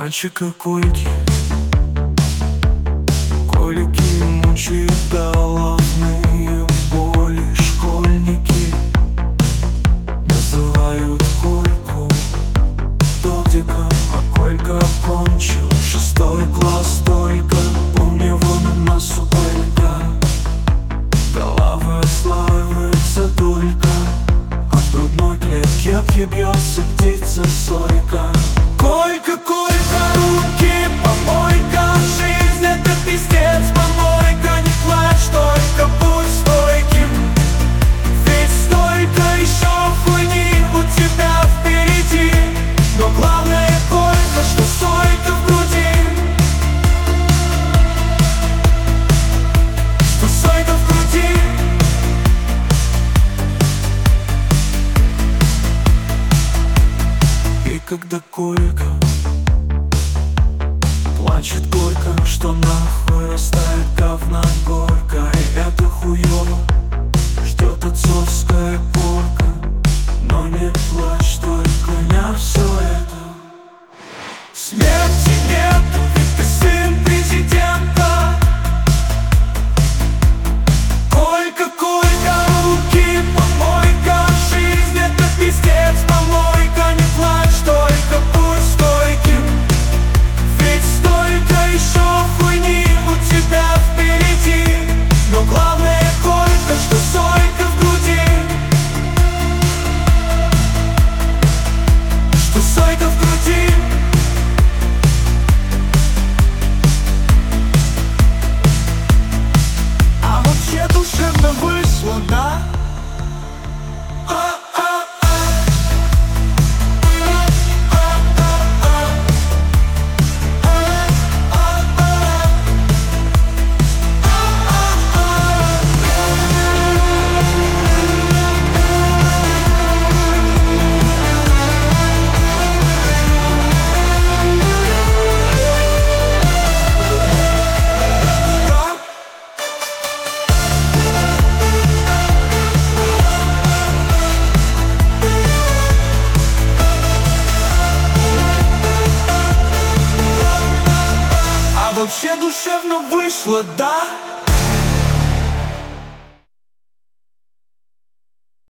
мальчика колики Колики мучают головные боли. Школьники называют Кольку Додика, а Колька кончил шестой класс Только. Помню вон носу Колька Голова славится только. От грудной клетки объебется где когда койка Плачет горько, что нахуй растает говна. горько вообще душевно вышло, да?